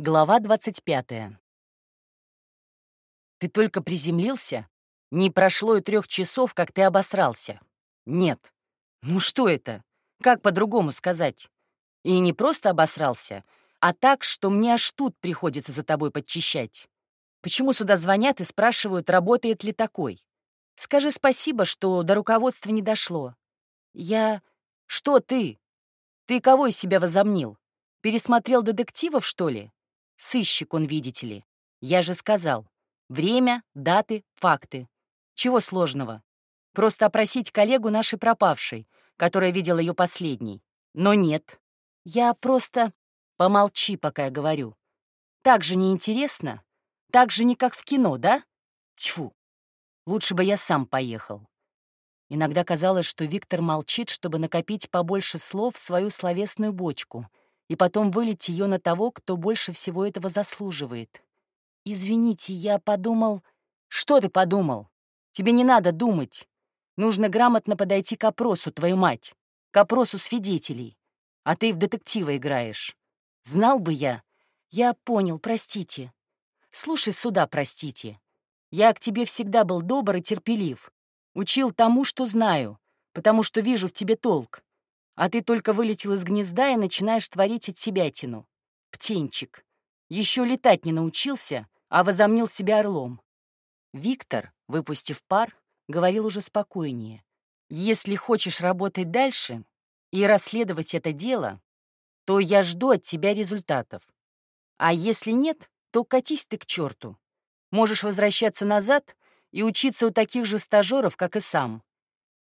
Глава 25. Ты только приземлился? Не прошло и трех часов, как ты обосрался. Нет. Ну что это? Как по-другому сказать? И не просто обосрался, а так, что мне аж тут приходится за тобой подчищать. Почему сюда звонят и спрашивают, работает ли такой? Скажи спасибо, что до руководства не дошло. Я... Что ты? Ты кого из себя возомнил? Пересмотрел детективов, что ли? Сыщик он, видите ли. Я же сказал. Время, даты, факты. Чего сложного? Просто опросить коллегу нашей пропавшей, которая видела ее последней. Но нет. Я просто... Помолчи, пока я говорю. Так же неинтересно? Так же не как в кино, да? Тьфу. Лучше бы я сам поехал. Иногда казалось, что Виктор молчит, чтобы накопить побольше слов в свою словесную бочку — и потом вылить ее на того, кто больше всего этого заслуживает. «Извините, я подумал...» «Что ты подумал? Тебе не надо думать. Нужно грамотно подойти к опросу, твою мать, к опросу свидетелей. А ты в детектива играешь. Знал бы я. Я понял, простите. Слушай сюда, простите. Я к тебе всегда был добр и терпелив. Учил тому, что знаю, потому что вижу в тебе толк а ты только вылетел из гнезда и начинаешь творить от себя тяну. Птенчик. Еще летать не научился, а возомнил себя орлом. Виктор, выпустив пар, говорил уже спокойнее. «Если хочешь работать дальше и расследовать это дело, то я жду от тебя результатов. А если нет, то катись ты к черту. Можешь возвращаться назад и учиться у таких же стажеров, как и сам.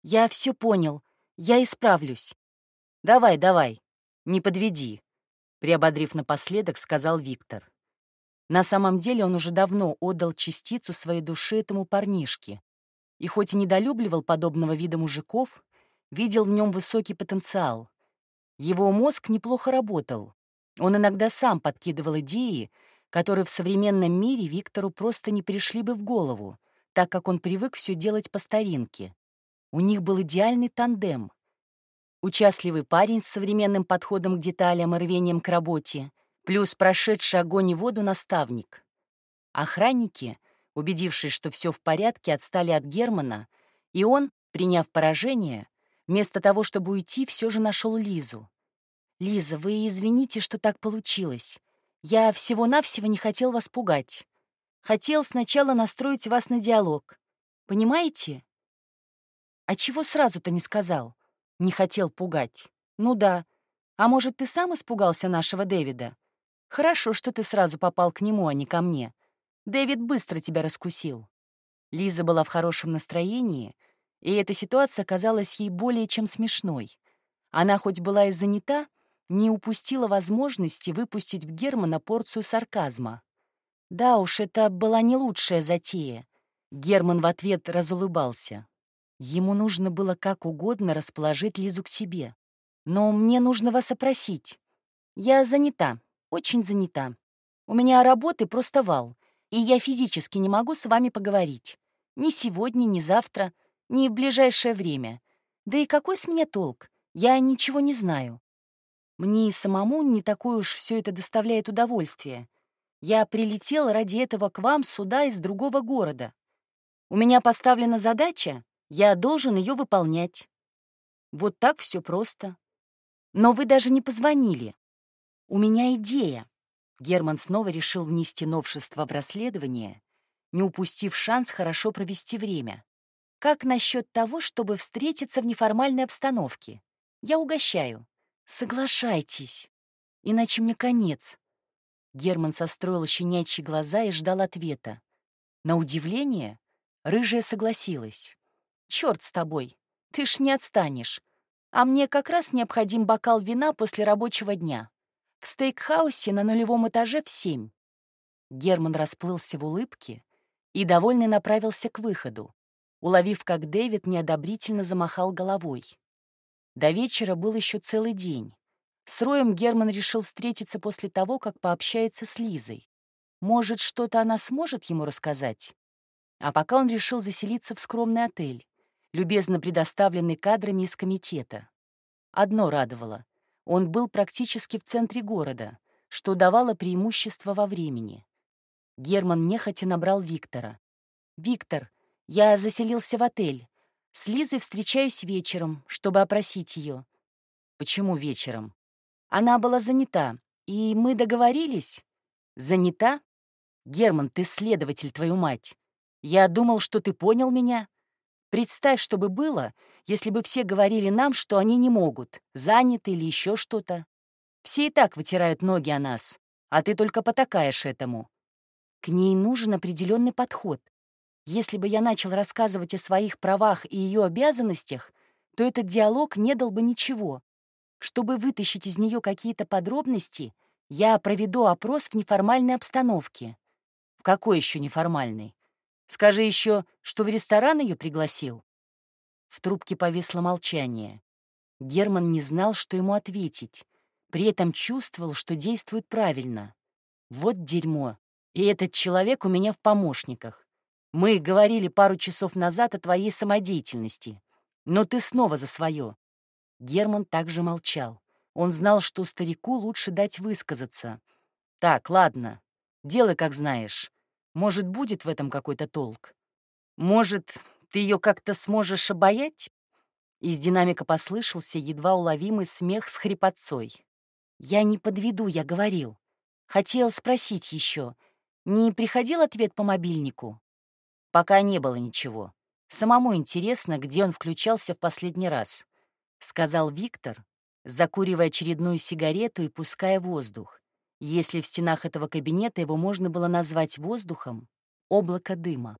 Я все понял, я исправлюсь. «Давай, давай, не подведи», — приободрив напоследок, сказал Виктор. На самом деле он уже давно отдал частицу своей души этому парнишке, и хоть и недолюбливал подобного вида мужиков, видел в нем высокий потенциал. Его мозг неплохо работал. Он иногда сам подкидывал идеи, которые в современном мире Виктору просто не пришли бы в голову, так как он привык все делать по старинке. У них был идеальный тандем — Участливый парень с современным подходом к деталям и рвением к работе, плюс прошедший огонь и воду наставник. Охранники, убедившись, что все в порядке, отстали от Германа, и он, приняв поражение, вместо того, чтобы уйти, все же нашел Лизу. «Лиза, вы извините, что так получилось. Я всего-навсего не хотел вас пугать. Хотел сначала настроить вас на диалог. Понимаете? А чего сразу-то не сказал? Не хотел пугать. Ну да. А может, ты сам испугался нашего Дэвида? Хорошо, что ты сразу попал к нему, а не ко мне. Дэвид быстро тебя раскусил. Лиза была в хорошем настроении, и эта ситуация казалась ей более чем смешной. Она хоть была и занята, не упустила возможности выпустить в Германа порцию сарказма. Да уж, это была не лучшая затея. Герман в ответ разулыбался. Ему нужно было как угодно расположить Лизу к себе. Но мне нужно вас опросить. Я занята, очень занята. У меня работы просто вал, и я физически не могу с вами поговорить. Ни сегодня, ни завтра, ни в ближайшее время. Да и какой с меня толк? Я ничего не знаю. Мне и самому не такое уж все это доставляет удовольствие. Я прилетел ради этого к вам сюда из другого города. У меня поставлена задача я должен ее выполнять. Вот так все просто. Но вы даже не позвонили. У меня идея. Герман снова решил внести новшество в расследование, не упустив шанс хорошо провести время. Как насчет того, чтобы встретиться в неформальной обстановке? Я угощаю. Соглашайтесь. Иначе мне конец. Герман состроил щенячьи глаза и ждал ответа. На удивление, рыжая согласилась. Черт с тобой, ты ж не отстанешь. А мне как раз необходим бокал вина после рабочего дня. В стейкхаусе на нулевом этаже в семь. Герман расплылся в улыбке и, довольный, направился к выходу, уловив, как Дэвид неодобрительно замахал головой. До вечера был еще целый день. С Роем Герман решил встретиться после того, как пообщается с Лизой. Может, что-то она сможет ему рассказать? А пока он решил заселиться в скромный отель, любезно предоставленный кадрами из комитета. Одно радовало — он был практически в центре города, что давало преимущество во времени. Герман нехотя набрал Виктора. «Виктор, я заселился в отель. С Лизой встречаюсь вечером, чтобы опросить ее. «Почему вечером?» «Она была занята, и мы договорились». «Занята? Герман, ты следователь, твою мать. Я думал, что ты понял меня. Представь, что бы было, если бы все говорили нам, что они не могут, заняты или еще что-то. Все и так вытирают ноги о нас, а ты только потакаешь этому. К ней нужен определенный подход. Если бы я начал рассказывать о своих правах и ее обязанностях, то этот диалог не дал бы ничего. Чтобы вытащить из нее какие-то подробности, я проведу опрос в неформальной обстановке. В какой еще неформальной? Скажи еще, что в ресторан ее пригласил. В трубке повисло молчание. Герман не знал, что ему ответить. При этом чувствовал, что действует правильно. Вот дерьмо. И этот человек у меня в помощниках. Мы говорили пару часов назад о твоей самодеятельности, но ты снова за свое. Герман также молчал. Он знал, что старику лучше дать высказаться. Так, ладно, делай, как знаешь. Может, будет в этом какой-то толк? Может, ты ее как-то сможешь обаять? Из динамика послышался едва уловимый смех с хрипотцой. «Я не подведу, я говорил. Хотел спросить еще. Не приходил ответ по мобильнику?» Пока не было ничего. Самому интересно, где он включался в последний раз, — сказал Виктор, закуривая очередную сигарету и пуская воздух. Если в стенах этого кабинета его можно было назвать воздухом, облако дыма.